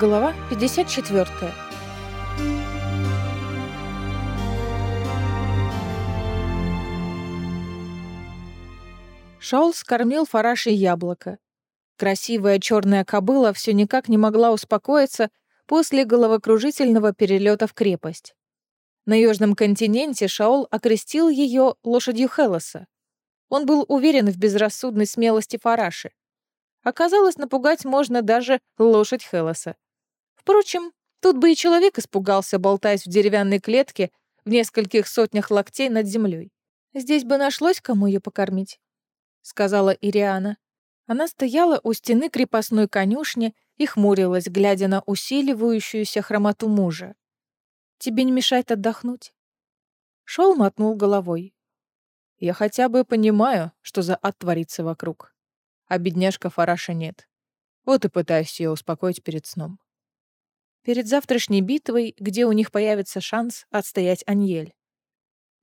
Глава 54. Шаул скормил Фараши яблоко. Красивая черная кобыла все никак не могла успокоиться после головокружительного перелета в крепость. На южном континенте Шаол окрестил ее лошадью Хелоса. Он был уверен в безрассудной смелости Фараши. Оказалось, напугать можно даже лошадь Хелоса. Впрочем, тут бы и человек испугался, болтаясь в деревянной клетке в нескольких сотнях локтей над землей. «Здесь бы нашлось, кому ее покормить», — сказала Ириана. Она стояла у стены крепостной конюшни и хмурилась, глядя на усиливающуюся хромоту мужа. «Тебе не мешает отдохнуть?» Шел мотнул головой. «Я хотя бы понимаю, что за ад творится вокруг. А бедняжка Фараша нет. Вот и пытаюсь ее успокоить перед сном перед завтрашней битвой, где у них появится шанс отстоять Аньель.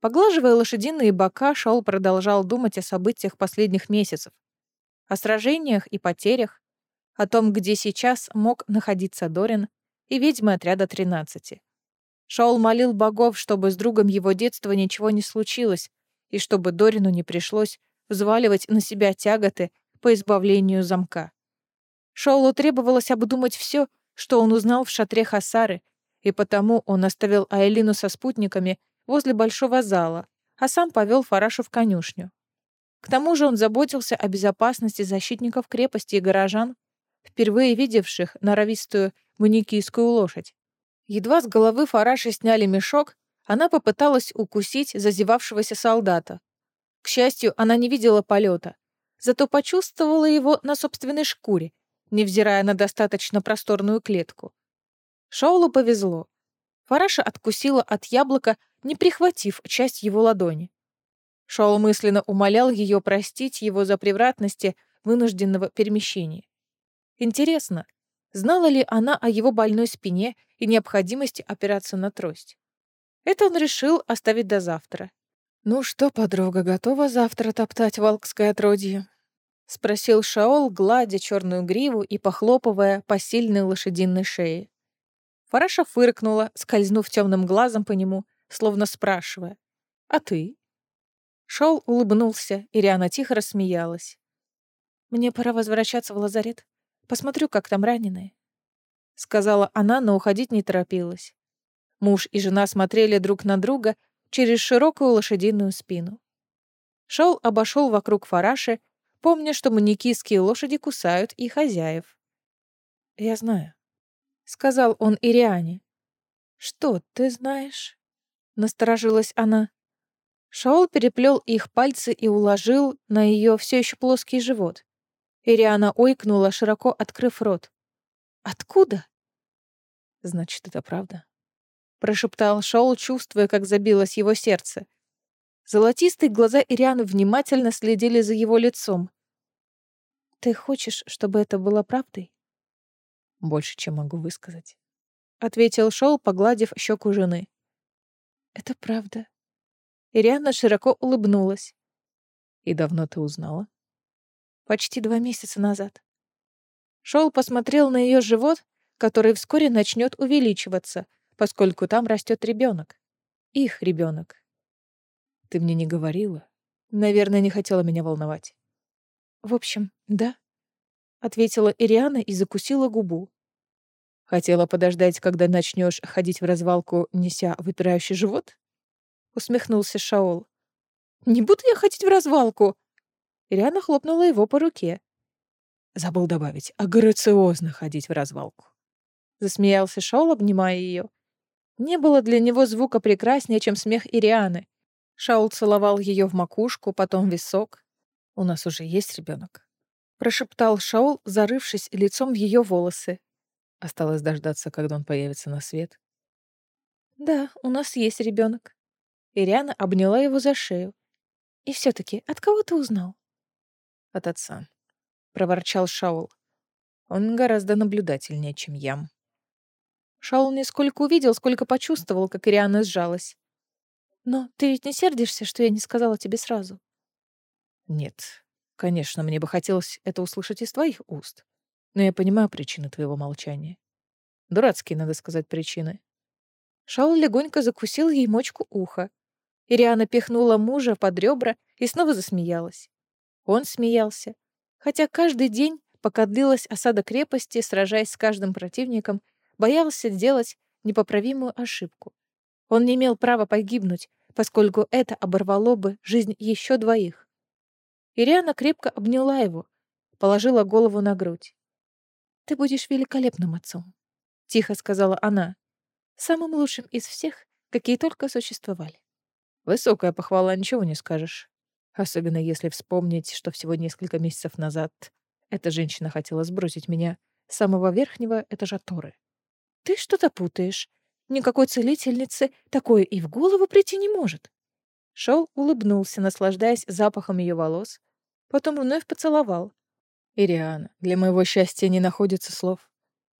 Поглаживая лошадиные бока, Шаул продолжал думать о событиях последних месяцев, о сражениях и потерях, о том, где сейчас мог находиться Дорин и ведьмы отряда 13. Шаул молил богов, чтобы с другом его детства ничего не случилось, и чтобы Дорину не пришлось взваливать на себя тяготы по избавлению замка. Шаулу требовалось обдумать все, что он узнал в шатре Хасары, и потому он оставил Айлину со спутниками возле большого зала, а сам повел Фарашу в конюшню. К тому же он заботился о безопасности защитников крепости и горожан, впервые видевших норовистую маникийскую лошадь. Едва с головы Фараши сняли мешок, она попыталась укусить зазевавшегося солдата. К счастью, она не видела полета, зато почувствовала его на собственной шкуре невзирая на достаточно просторную клетку. Шаулу повезло. Фараша откусила от яблока, не прихватив часть его ладони. Шаул мысленно умолял ее простить его за превратности вынужденного перемещения. Интересно, знала ли она о его больной спине и необходимости опираться на трость? Это он решил оставить до завтра. «Ну что, подруга, готова завтра топтать волкское отродье?» — спросил Шаол, гладя черную гриву и похлопывая по сильной лошадиной шее. Фараша фыркнула, скользнув темным глазом по нему, словно спрашивая. «А ты?» Шаол улыбнулся, и Риана тихо рассмеялась. «Мне пора возвращаться в лазарет. Посмотрю, как там раненые», — сказала она, но уходить не торопилась. Муж и жена смотрели друг на друга через широкую лошадиную спину. Шаол обошел вокруг Фараши, помня, что маникийские лошади кусают и хозяев. «Я знаю», — сказал он Ириане. «Что ты знаешь?» — насторожилась она. Шаол переплел их пальцы и уложил на ее все еще плоский живот. Ириана ойкнула, широко открыв рот. «Откуда?» «Значит, это правда», — прошептал Шаол, чувствуя, как забилось его сердце. Золотистые глаза Ирианы внимательно следили за его лицом. «Ты хочешь, чтобы это было правдой?» «Больше, чем могу высказать», — ответил Шоу, погладив щеку жены. «Это правда». Ириана широко улыбнулась. «И давно ты узнала?» «Почти два месяца назад». Шоу посмотрел на ее живот, который вскоре начнет увеличиваться, поскольку там растет ребенок. Их ребенок. Ты мне не говорила. Наверное, не хотела меня волновать. В общем, да, ответила Ириана и закусила губу. Хотела подождать, когда начнешь ходить в развалку, неся выпирающий живот? Усмехнулся Шаол. Не буду я ходить в развалку. Ириана хлопнула его по руке. Забыл добавить, а грациозно ходить в развалку. Засмеялся Шаол, обнимая ее. Не было для него звука прекраснее, чем смех Ирианы. Шаул целовал ее в макушку, потом висок. «У нас уже есть ребенок, прошептал Шаул, зарывшись лицом в ее волосы. Осталось дождаться, когда он появится на свет. «Да, у нас есть ребенок. Ириана обняла его за шею. «И все таки от кого ты узнал?» «От отца», — проворчал Шаул. «Он гораздо наблюдательнее, чем я». Шаул не сколько увидел, сколько почувствовал, как Ириана сжалась. Но ты ведь не сердишься, что я не сказала тебе сразу? Нет. Конечно, мне бы хотелось это услышать из твоих уст. Но я понимаю причину твоего молчания. Дурацкие, надо сказать, причины. Шаул легонько закусил ей мочку уха. Ириана пихнула мужа под ребра и снова засмеялась. Он смеялся. Хотя каждый день, пока длилась осада крепости, сражаясь с каждым противником, боялся сделать непоправимую ошибку. Он не имел права погибнуть, поскольку это оборвало бы жизнь еще двоих. Ириана крепко обняла его, положила голову на грудь. «Ты будешь великолепным отцом», — тихо сказала она, «самым лучшим из всех, какие только существовали». Высокая похвала, ничего не скажешь. Особенно если вспомнить, что всего несколько месяцев назад эта женщина хотела сбросить меня с самого верхнего этажа Торы. «Ты что-то путаешь. Никакой целительницы такое и в голову прийти не может». Шел улыбнулся, наслаждаясь запахом ее волос, потом вновь поцеловал. «Ириана, для моего счастья не находится слов.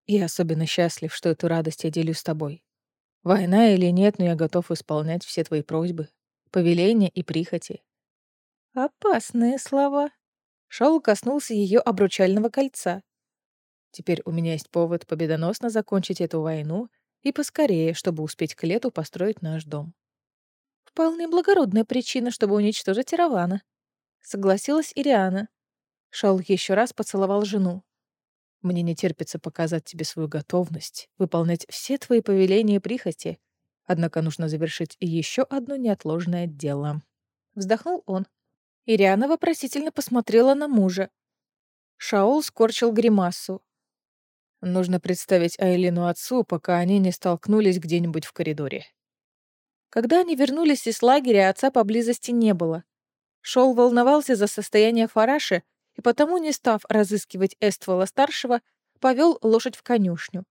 Я особенно счастлив, что эту радость я делю с тобой. Война или нет, но я готов исполнять все твои просьбы, повеления и прихоти». «Опасные слова». Шоу коснулся ее обручального кольца. «Теперь у меня есть повод победоносно закончить эту войну и поскорее, чтобы успеть к лету построить наш дом». «Вполне благородная причина, чтобы уничтожить Равана», — согласилась Ириана. Шаул еще раз поцеловал жену. «Мне не терпится показать тебе свою готовность, выполнять все твои повеления и прихоти. Однако нужно завершить еще одно неотложное дело». Вздохнул он. Ириана вопросительно посмотрела на мужа. Шаул скорчил гримасу. Нужно представить Айлину отцу, пока они не столкнулись где-нибудь в коридоре. Когда они вернулись из лагеря, отца поблизости не было. Шол волновался за состояние Фараши и потому, не став разыскивать Эствола-старшего, повел лошадь в конюшню.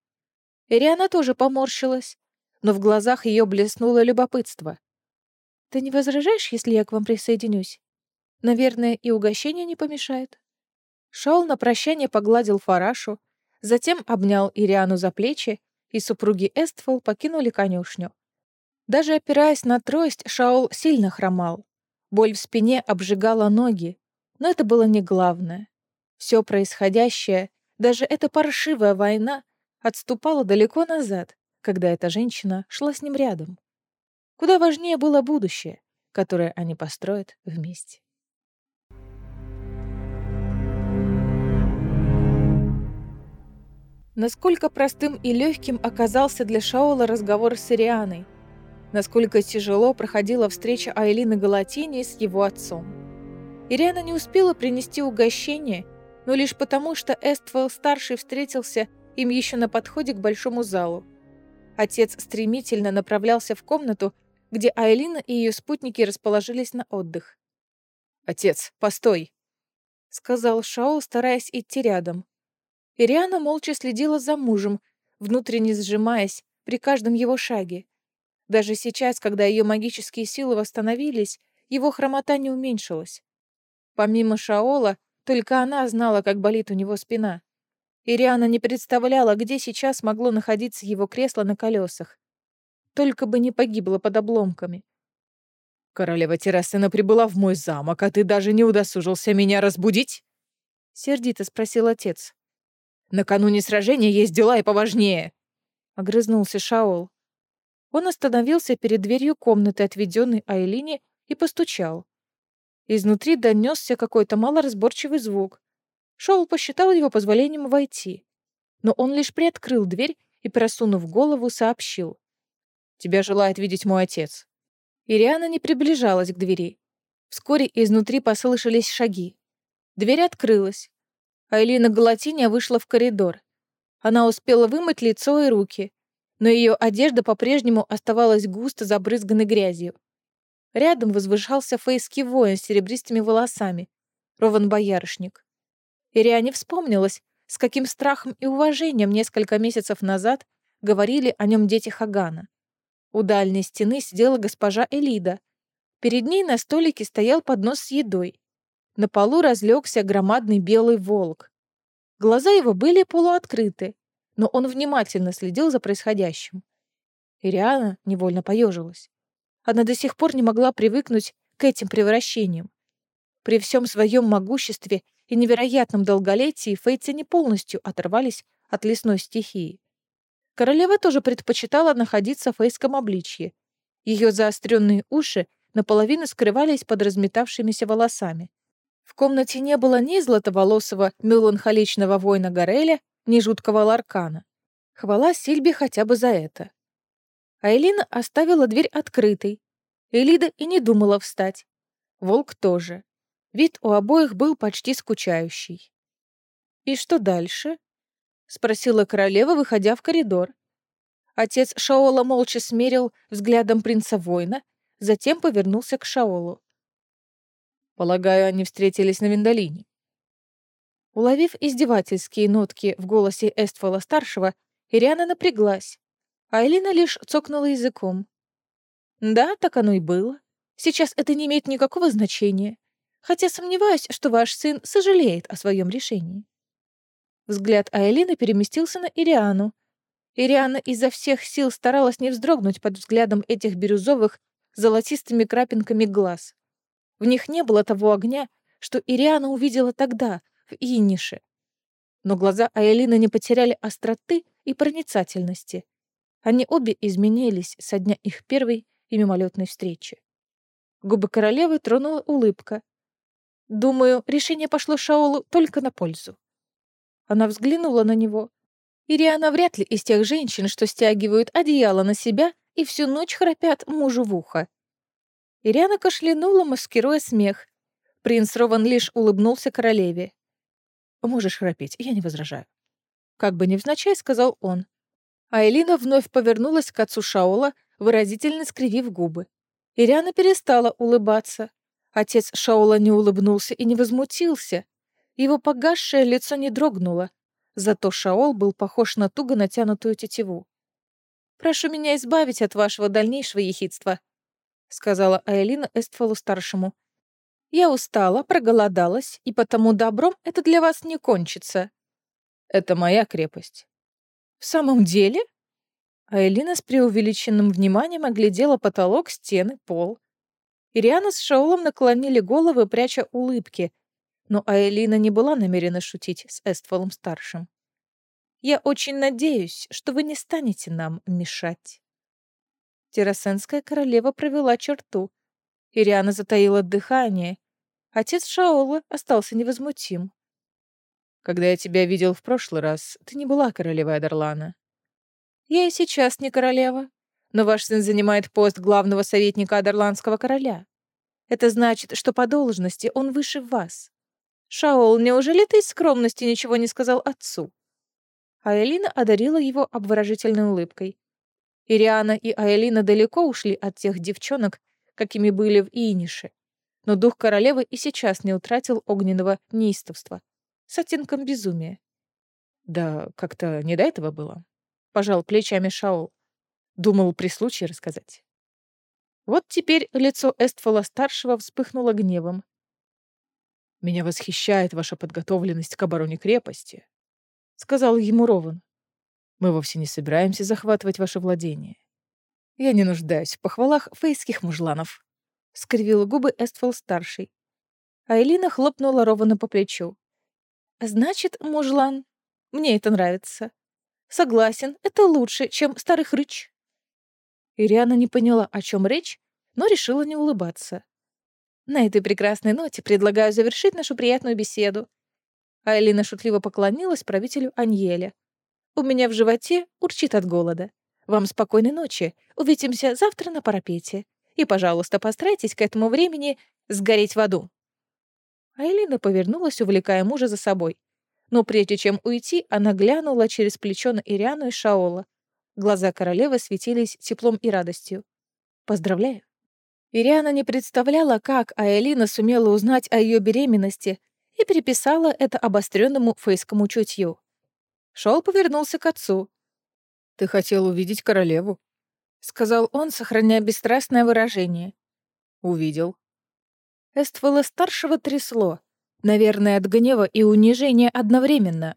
Ириана тоже поморщилась, но в глазах ее блеснуло любопытство. «Ты не возражаешь, если я к вам присоединюсь? Наверное, и угощение не помешает». Шаул на прощание погладил Фарашу, затем обнял Ириану за плечи, и супруги Эстфол покинули конюшню. Даже опираясь на трость, Шаул сильно хромал. Боль в спине обжигала ноги, но это было не главное. Все происходящее, даже эта паршивая война, отступала далеко назад, когда эта женщина шла с ним рядом. Куда важнее было будущее, которое они построят вместе. Насколько простым и легким оказался для Шаола разговор с Ирианой — насколько тяжело проходила встреча Айлины Галатини с его отцом. Ириана не успела принести угощение, но лишь потому, что Эствелл-старший встретился им еще на подходе к большому залу. Отец стремительно направлялся в комнату, где Айлина и ее спутники расположились на отдых. «Отец, постой!» — сказал Шаол, стараясь идти рядом. Ириана молча следила за мужем, внутренне сжимаясь при каждом его шаге. Даже сейчас, когда ее магические силы восстановились, его хромота не уменьшилась. Помимо Шаола, только она знала, как болит у него спина. Ириана не представляла, где сейчас могло находиться его кресло на колесах. Только бы не погибло под обломками. «Королева Террасена прибыла в мой замок, а ты даже не удосужился меня разбудить?» — сердито спросил отец. «Накануне сражения есть дела и поважнее», — огрызнулся Шаол. Он остановился перед дверью комнаты, отведенной Айлине, и постучал. Изнутри донесся какой-то малоразборчивый звук. Шоул посчитал его позволением войти. Но он лишь приоткрыл дверь и, просунув голову, сообщил. «Тебя желает видеть мой отец». Ириана не приближалась к двери. Вскоре изнутри послышались шаги. Дверь открылась. Айлина Галатиния вышла в коридор. Она успела вымыть лицо и руки, но ее одежда по-прежнему оставалась густо забрызганной грязью. Рядом возвышался фейский воин с серебристыми волосами, Рован Боярышник. Ириане вспомнилось, с каким страхом и уважением несколько месяцев назад говорили о нем дети Хагана. У дальней стены сидела госпожа Элида. Перед ней на столике стоял поднос с едой. На полу разлегся громадный белый волк. Глаза его были полуоткрыты, но он внимательно следил за происходящим. Ириана невольно поежилась. Она до сих пор не могла привыкнуть к этим превращениям. При всем своем могуществе и невероятном долголетии фейцы не полностью оторвались от лесной стихии. Королева тоже предпочитала находиться в фейском обличье. Ее заостренные уши наполовину скрывались под разметавшимися волосами. В комнате не было ни златоволосого меланхоличного воина Гореля, ни жуткого Ларкана. Хвала Сильбе хотя бы за это. А Элина оставила дверь открытой. Элида и не думала встать. Волк тоже. Вид у обоих был почти скучающий. «И что дальше?» — спросила королева, выходя в коридор. Отец Шаола молча смерил взглядом принца-воина, затем повернулся к Шаолу. «Полагаю, они встретились на Виндалине». Уловив издевательские нотки в голосе Эстфола-старшего, Ириана напряглась, а Элина лишь цокнула языком. «Да, так оно и было. Сейчас это не имеет никакого значения, хотя сомневаюсь, что ваш сын сожалеет о своем решении». Взгляд Айлины переместился на Ириану. Ириана изо всех сил старалась не вздрогнуть под взглядом этих бирюзовых золотистыми крапинками глаз. В них не было того огня, что Ириана увидела тогда, в Инише. Но глаза Айлины не потеряли остроты и проницательности. Они обе изменились со дня их первой и мимолетной встречи. Губы королевы тронула улыбка. Думаю, решение пошло Шаолу только на пользу. Она взглянула на него. Ириана вряд ли из тех женщин, что стягивают одеяло на себя и всю ночь храпят мужу в ухо. Ириана кашлянула, маскируя смех. Принц Рован лишь улыбнулся королеве. «Можешь храпеть, я не возражаю». Как бы невзначай, сказал он. А Элина вновь повернулась к отцу Шаола, выразительно скривив губы. Ириана перестала улыбаться. Отец Шаола не улыбнулся и не возмутился. Его погасшее лицо не дрогнуло, зато Шаол был похож на туго натянутую тетиву. «Прошу меня избавить от вашего дальнейшего ехидства», — сказала Айлина Эстфалу-старшему. «Я устала, проголодалась, и потому добром это для вас не кончится». «Это моя крепость». «В самом деле?» Айлина с преувеличенным вниманием оглядела потолок, стены, пол. Ириана с Шаолом наклонили головы, пряча улыбки, но Аэлина не была намерена шутить с Эстфолом-старшим. «Я очень надеюсь, что вы не станете нам мешать». Террасенская королева провела черту. Ириана затаила дыхание. Отец Шаола остался невозмутим. «Когда я тебя видел в прошлый раз, ты не была королевой Адерлана». «Я и сейчас не королева, но ваш сын занимает пост главного советника Адерландского короля. Это значит, что по должности он выше вас. «Шаол, неужели ты из скромности ничего не сказал отцу?» Айлина одарила его обворожительной улыбкой. Ириана и Айлина далеко ушли от тех девчонок, какими были в Инише. Но дух королевы и сейчас не утратил огненного неистовства. С оттенком безумия. «Да как-то не до этого было», — пожал плечами Шаол. Думал при случае рассказать. Вот теперь лицо Эстфола-старшего вспыхнуло гневом. Меня восхищает ваша подготовленность к обороне крепости», — сказал ему Рован. «Мы вовсе не собираемся захватывать ваше владение. Я не нуждаюсь в похвалах фейских мужланов», — скривил губы Эстфол-старший. А Элина хлопнула Рована по плечу. «Значит, мужлан, мне это нравится. Согласен, это лучше, чем старый хрыч». Ириана не поняла, о чем речь, но решила не улыбаться. На этой прекрасной ноте предлагаю завершить нашу приятную беседу. Айлина шутливо поклонилась правителю Аньеля. У меня в животе урчит от голода. Вам спокойной ночи. Увидимся завтра на парапете. И, пожалуйста, постарайтесь к этому времени сгореть в аду. Айлина повернулась, увлекая мужа за собой. Но прежде чем уйти, она глянула через плечо на Ириану и Шаола. Глаза королевы светились теплом и радостью. «Поздравляю!» Ириана не представляла, как Аэлина сумела узнать о ее беременности и переписала это обостренному фейскому чутью. Шоу повернулся к отцу. «Ты хотел увидеть королеву?» — сказал он, сохраняя бесстрастное выражение. «Увидел». Эствола-старшего трясло, наверное, от гнева и унижения одновременно.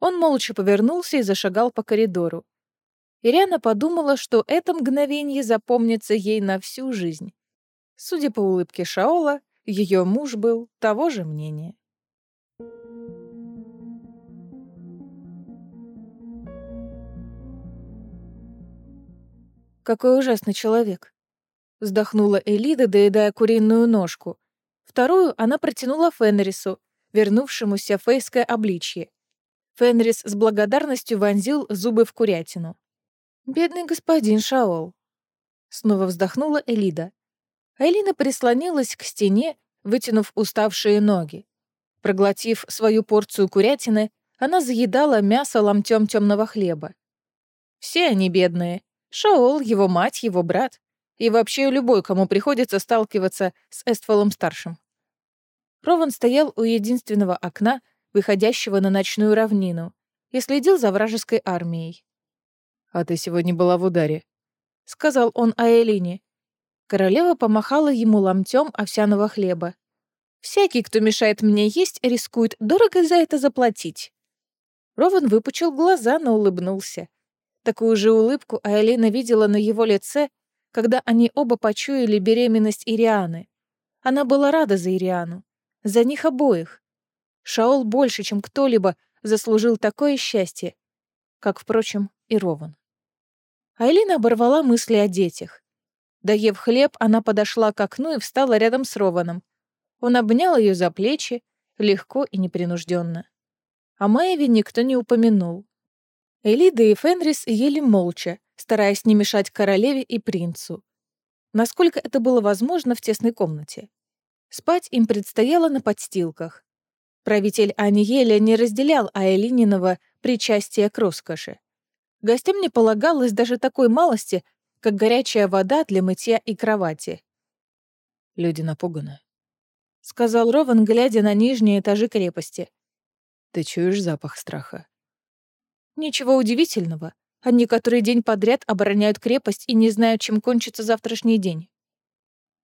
Он молча повернулся и зашагал по коридору. Ириана подумала, что это мгновение запомнится ей на всю жизнь. Судя по улыбке Шаола, ее муж был того же мнения. Какой ужасный человек. Вздохнула Элида, доедая куриную ножку. Вторую она протянула Фенрису, вернувшемуся фейское обличье. Фенрис с благодарностью вонзил зубы в курятину. «Бедный господин Шаол», — снова вздохнула Элида. Элина прислонилась к стене, вытянув уставшие ноги. Проглотив свою порцию курятины, она заедала мясо ломтем темного хлеба. Все они бедные. Шаол, его мать, его брат. И вообще любой, кому приходится сталкиваться с Эстфолом-старшим. Рован стоял у единственного окна, выходящего на ночную равнину, и следил за вражеской армией. «А ты сегодня была в ударе», — сказал он Аэлине. Королева помахала ему ломтем овсяного хлеба. «Всякий, кто мешает мне есть, рискует дорого за это заплатить». Рован выпучил глаза, но улыбнулся. Такую же улыбку Аэлина видела на его лице, когда они оба почуяли беременность Ирианы. Она была рада за Ириану. За них обоих. Шаол больше, чем кто-либо, заслужил такое счастье, как, впрочем, и Рован. Айлина оборвала мысли о детях. Доев хлеб, она подошла к окну и встала рядом с Рованом. Он обнял ее за плечи, легко и непринужденно. О Маеве никто не упомянул. Элида и Фенрис ели молча, стараясь не мешать королеве и принцу. Насколько это было возможно в тесной комнате. Спать им предстояло на подстилках. Правитель Аниеля не разделял Аэлининого причастия к роскоши. Гостям не полагалось даже такой малости, как горячая вода для мытья и кровати. «Люди напуганы», — сказал Рован, глядя на нижние этажи крепости. «Ты чуешь запах страха?» «Ничего удивительного. Они который день подряд обороняют крепость и не знают, чем кончится завтрашний день».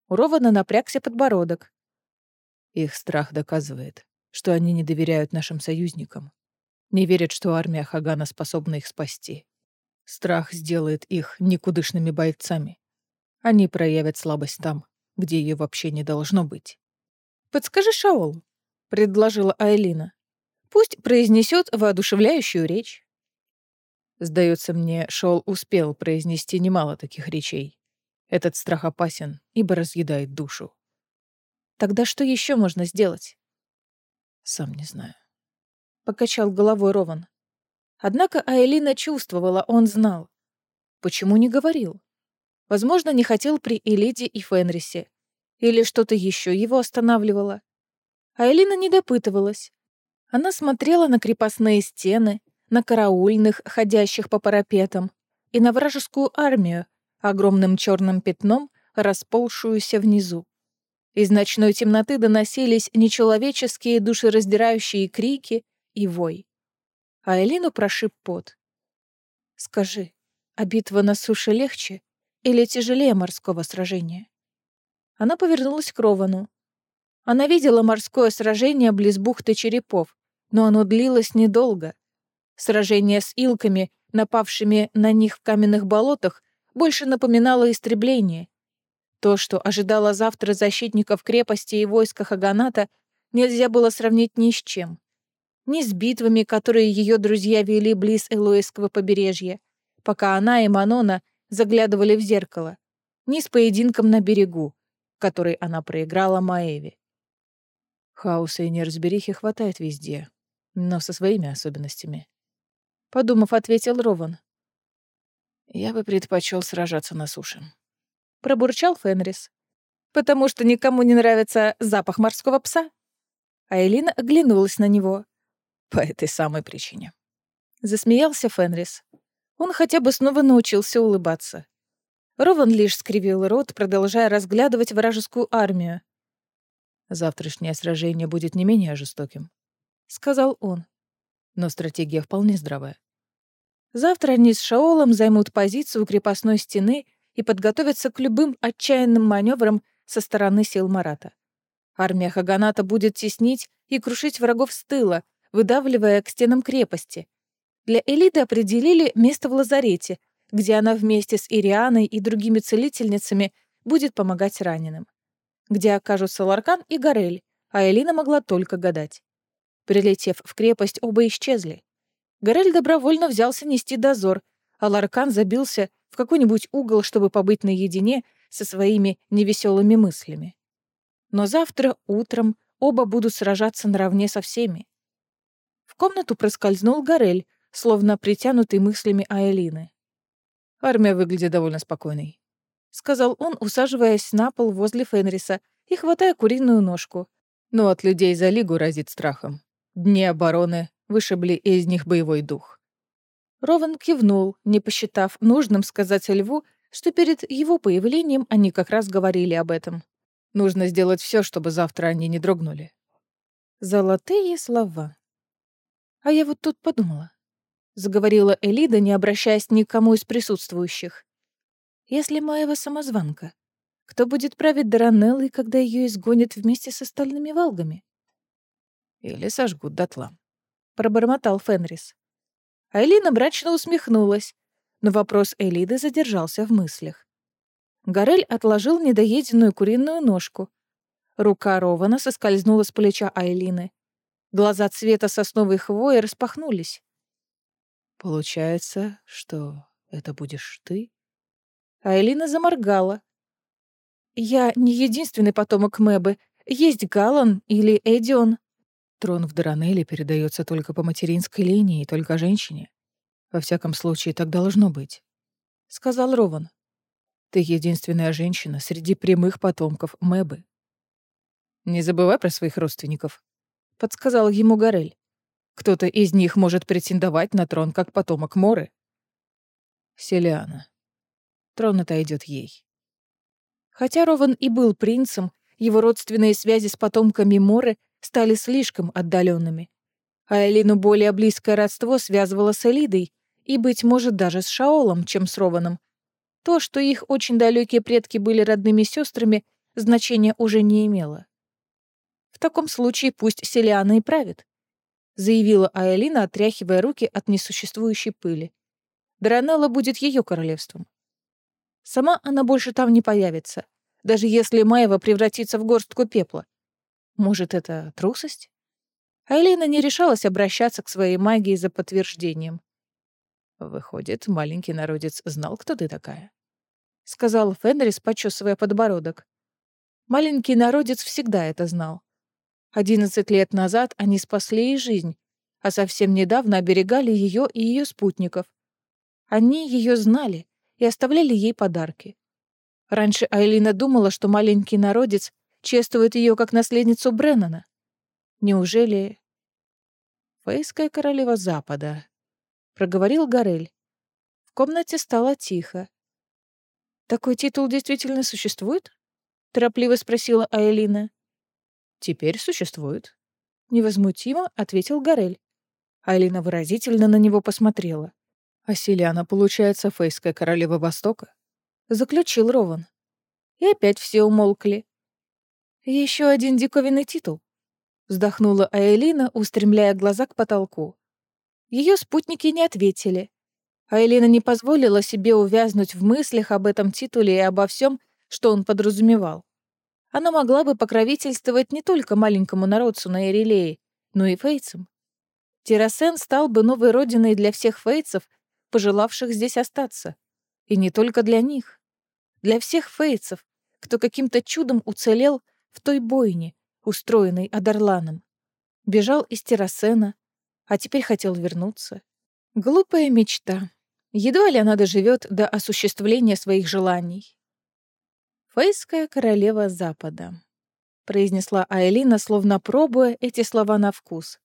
У Рована напрягся подбородок. Их страх доказывает, что они не доверяют нашим союзникам. Не верят, что армия Хагана способна их спасти. Страх сделает их никудышными бойцами. Они проявят слабость там, где ее вообще не должно быть. «Подскажи Шаолу», — предложила Айлина. «Пусть произнесет воодушевляющую речь». Сдается мне, Шаол успел произнести немало таких речей. Этот страх опасен, ибо разъедает душу. Тогда что еще можно сделать? Сам не знаю. Покачал головой Рован. Однако Айлина чувствовала, он знал. Почему не говорил? Возможно, не хотел при Элиде и Фенрисе. Или что-то еще его останавливало. Айлина не допытывалась. Она смотрела на крепостные стены, на караульных, ходящих по парапетам, и на вражескую армию, огромным черным пятном, расползшуюся внизу. Из ночной темноты доносились нечеловеческие душераздирающие крики и вой. А Элину прошиб пот. «Скажи, а битва на суше легче или тяжелее морского сражения?» Она повернулась к Ровану. Она видела морское сражение близ бухты черепов, но оно длилось недолго. Сражение с илками, напавшими на них в каменных болотах, больше напоминало истребление. То, что ожидало завтра защитников крепости и войска Хаганата, нельзя было сравнить ни с чем ни с битвами, которые ее друзья вели близ Элоэского побережья, пока она и Манона заглядывали в зеркало, ни с поединком на берегу, который она проиграла Маэве. Хаоса и неразберихи хватает везде, но со своими особенностями. Подумав, ответил Рован. Я бы предпочел сражаться на суше. Пробурчал Фенрис. Потому что никому не нравится запах морского пса. А Элина оглянулась на него. По этой самой причине. Засмеялся Фенрис. Он хотя бы снова научился улыбаться. Рован лишь скривил рот, продолжая разглядывать вражескую армию. «Завтрашнее сражение будет не менее жестоким», — сказал он. «Но стратегия вполне здравая. Завтра они с Шаолом займут позицию у крепостной стены и подготовятся к любым отчаянным маневрам со стороны сил Марата. Армия Хаганата будет теснить и крушить врагов с тыла, выдавливая к стенам крепости. Для Элиды определили место в лазарете, где она вместе с Ирианой и другими целительницами будет помогать раненым. Где окажутся Ларкан и Горель, а Элина могла только гадать. Прилетев в крепость, оба исчезли. Горель добровольно взялся нести дозор, а Ларкан забился в какой-нибудь угол, чтобы побыть наедине со своими невеселыми мыслями. Но завтра утром оба будут сражаться наравне со всеми. В комнату проскользнул Горель, словно притянутый мыслями Айлины. «Армия выглядит довольно спокойной», — сказал он, усаживаясь на пол возле Фенриса и хватая куриную ножку. «Но от людей за Лигу разит страхом. Дни обороны вышибли из них боевой дух. Рован кивнул, не посчитав нужным сказать льву, что перед его появлением они как раз говорили об этом. Нужно сделать все, чтобы завтра они не дрогнули. Золотые слова. А я вот тут подумала. Заговорила Элида, не обращаясь ни к кому из присутствующих. Если Маева самозванка, кто будет править Даранеллой, когда ее изгонят вместе с остальными валгами? Или сожгут дотла. Пробормотал Фенрис. Айлина мрачно усмехнулась, но вопрос Элиды задержался в мыслях. Горель отложил недоеденную куриную ножку. Рука Рована соскользнула с плеча Айлины. Глаза цвета сосновой хвои распахнулись. «Получается, что это будешь ты?» Айлина заморгала. «Я не единственный потомок Мэбы. Есть Галан или Эдион. Трон в Даранелле передается только по материнской линии и только женщине. Во всяком случае, так должно быть», — сказал Рован. «Ты единственная женщина среди прямых потомков Мэбы. Не забывай про своих родственников», — подсказал ему Горель. «Кто-то из них может претендовать на трон как потомок Моры». «Селиана. Трон отойдет ей». Хотя Рован и был принцем, его родственные связи с потомками Моры стали слишком отдаленными. А Элину более близкое родство связывало с Элидой и, быть может, даже с Шаолом, чем с Рованом. То, что их очень далекие предки были родными сестрами, значения уже не имело. «В таком случае пусть Селиана и правит», — заявила Аэлина, отряхивая руки от несуществующей пыли. Дранелла будет ее королевством. Сама она больше там не появится, даже если Маева превратится в горстку пепла. Может, это трусость? Айлина не решалась обращаться к своей магии за подтверждением. «Выходит, маленький народец знал, кто ты такая?» — сказал Фенрис, почесывая подбородок. Маленький народец всегда это знал. Одиннадцать лет назад они спасли ей жизнь, а совсем недавно оберегали ее и ее спутников. Они ее знали и оставляли ей подарки. Раньше Айлина думала, что маленький народец чествует ее как наследницу Бреннана. Неужели... «Фейская королева Запада», — проговорил Горель. В комнате стало тихо. «Такой титул действительно существует?» — торопливо спросила Айлина. «Теперь существует», — невозмутимо ответил Горель. Айлина выразительно на него посмотрела. «А Селиана, получается, фейская королева Востока?» — заключил Рован. И опять все умолкли. Еще один диковинный титул. Вздохнула Аэлина, устремляя глаза к потолку. Ее спутники не ответили. Аэлина не позволила себе увязнуть в мыслях об этом титуле и обо всем, что он подразумевал. Она могла бы покровительствовать не только маленькому народцу на Эрилее, но и фейцам. Террасен стал бы новой родиной для всех фейцев, пожелавших здесь остаться. И не только для них. Для всех фейцев, кто каким-то чудом уцелел в той бойне, устроенной Адарланом. Бежал из Террасена, а теперь хотел вернуться. Глупая мечта. Едва ли она доживет до осуществления своих желаний. «Фейская королева Запада», — произнесла Айлина, словно пробуя эти слова на вкус.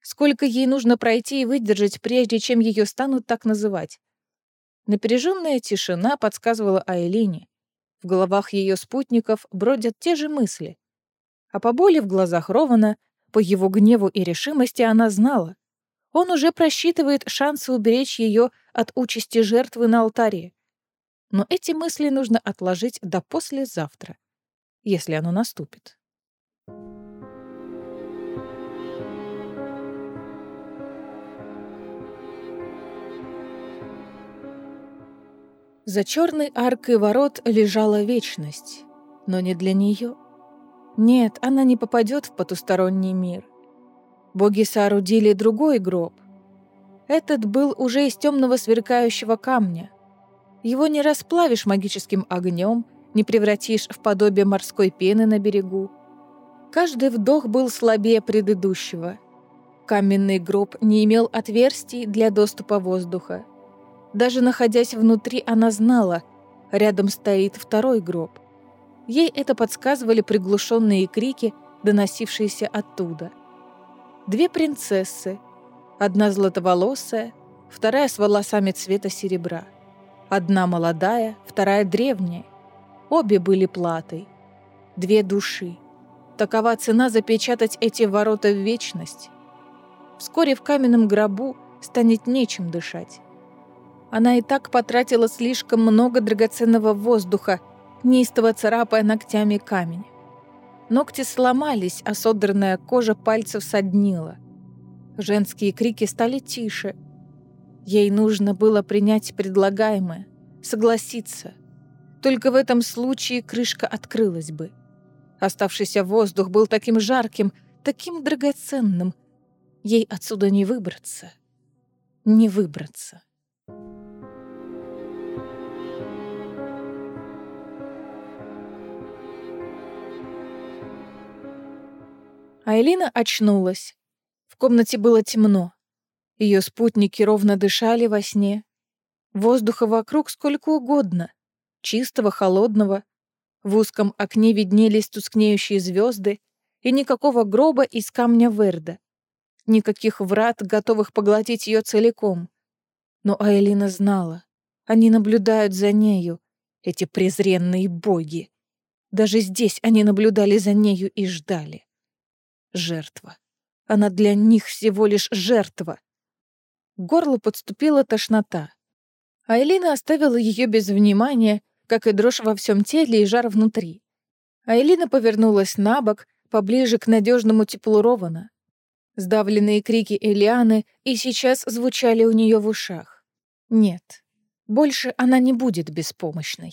Сколько ей нужно пройти и выдержать, прежде чем ее станут так называть? Напряженная тишина подсказывала Айлине. В головах ее спутников бродят те же мысли. А по боли в глазах Рована, по его гневу и решимости она знала. Он уже просчитывает шансы уберечь ее от участи жертвы на алтаре. Но эти мысли нужно отложить до послезавтра, если оно наступит. За черной аркой ворот лежала вечность, но не для нее. Нет, она не попадет в потусторонний мир. Боги соорудили другой гроб. Этот был уже из темного сверкающего камня. Его не расплавишь магическим огнем, не превратишь в подобие морской пены на берегу. Каждый вдох был слабее предыдущего. Каменный гроб не имел отверстий для доступа воздуха. Даже находясь внутри, она знала, рядом стоит второй гроб. Ей это подсказывали приглушенные крики, доносившиеся оттуда. Две принцессы, одна златоволосая, вторая с волосами цвета серебра. Одна молодая, вторая древняя. Обе были платой. Две души. Такова цена запечатать эти ворота в вечность. Вскоре в каменном гробу станет нечем дышать. Она и так потратила слишком много драгоценного воздуха, неистово царапая ногтями камень. Ногти сломались, а содранная кожа пальцев соднила. Женские крики стали тише. Ей нужно было принять предлагаемое, согласиться. Только в этом случае крышка открылась бы. Оставшийся воздух был таким жарким, таким драгоценным. Ей отсюда не выбраться. Не выбраться. Айлина очнулась. В комнате было темно. Ее спутники ровно дышали во сне. Воздуха вокруг сколько угодно. Чистого, холодного. В узком окне виднелись тускнеющие звезды и никакого гроба из камня Верда. Никаких врат, готовых поглотить ее целиком. Но Айлина знала. Они наблюдают за нею, эти презренные боги. Даже здесь они наблюдали за нею и ждали. Жертва. Она для них всего лишь жертва. К горлу подступила тошнота. Айлина оставила ее без внимания, как и дрожь во всем теле и жар внутри. Айлина повернулась на бок, поближе к надежному теплу Рована. Сдавленные крики Элианы и сейчас звучали у нее в ушах. Нет, больше она не будет беспомощной.